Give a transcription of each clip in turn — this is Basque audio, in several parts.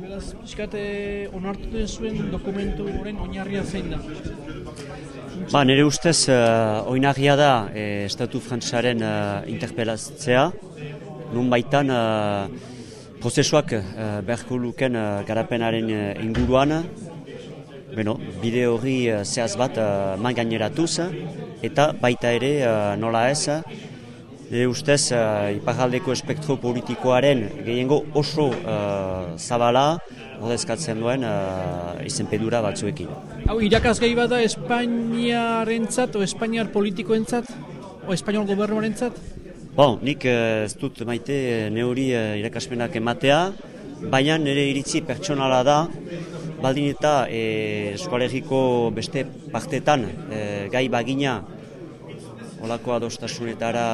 Beraz, pixkat eh, onartu zuen dokumentu horren oinarria zein da. Ba, nire ustez, uh, oinarria da eh, Estatu Frantzaren uh, interpelatzea, nun baitan uh, prozesuak uh, beharko luken uh, garapenaren uh, inguruan, Beno, bide hori uh, zehaz bat uh, man gaineratuz, eta baita ere uh, nola ez, nire ustez uh, iparaldeko espektro politikoaren gehiengo oso uh, zabala, ordezkatzen duen uh, izenpedura batzuekin. Hau, irakaz gehi bada Espainiarentzat o Espainiar politikoentzat o Espainiol gobernuarentzat? Bon, nik eh, ez dut maite eh, neuri uh, irakaspenak ematea, baina nire iritzi pertsonala da, baldin eta e, eskualegiko beste partetan e, gai bagina olako adostasunetara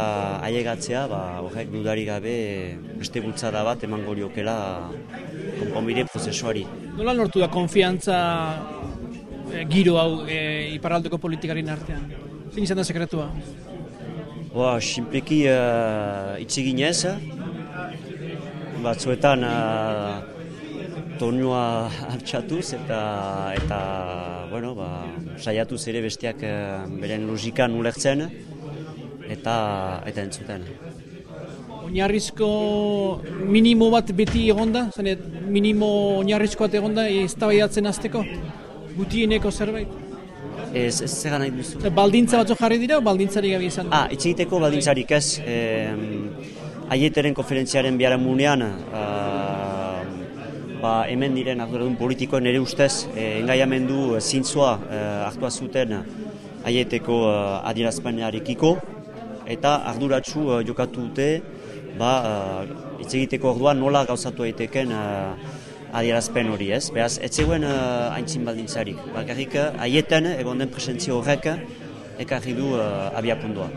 ailegatzea, ba, horrek dudari gabe beste bultzada bat emango liokela konponbide prozesuari. Nola lortu da konfiantza e, giro hau e, iparraldeko politikaren artean? Zin izan da sekretua? Boa, simpleki uh, itxiginez, batzuetan uh, tonua hartxatuz eta eta bueno, ba, saiatuz ere besteak beren logikan ulertzen eta eta entzuten. Oinarrizko minimo bat beti egonda, zanet minimo oinarrizko bat egonda ez tabaiatzen azteko? Gutieneko zerbait? Ez, ez zer nahi duzu. Baldintza batzuk jarri dira baldintzarik gabe izan? Ah, itxegiteko baldintzarik ez. Eh, aieteren konferentziaren biara munean, uh, ba, hemen diren arduradun politikoen nire ustez, eh, engaiamendu zintzua eh, hartua zuten aieteko uh, adierazpenarekiko, eta arduratsu uh, jokatu dute, ba, uh, itxegiteko orduan nola gauzatu daiteken uh, adierazpen hori, ez? Beraz, ez zegoen uh, haintzin baldintzarik. Bakarrik, haietan, egon den presentzio horrek, ekarri du uh, abiapundua.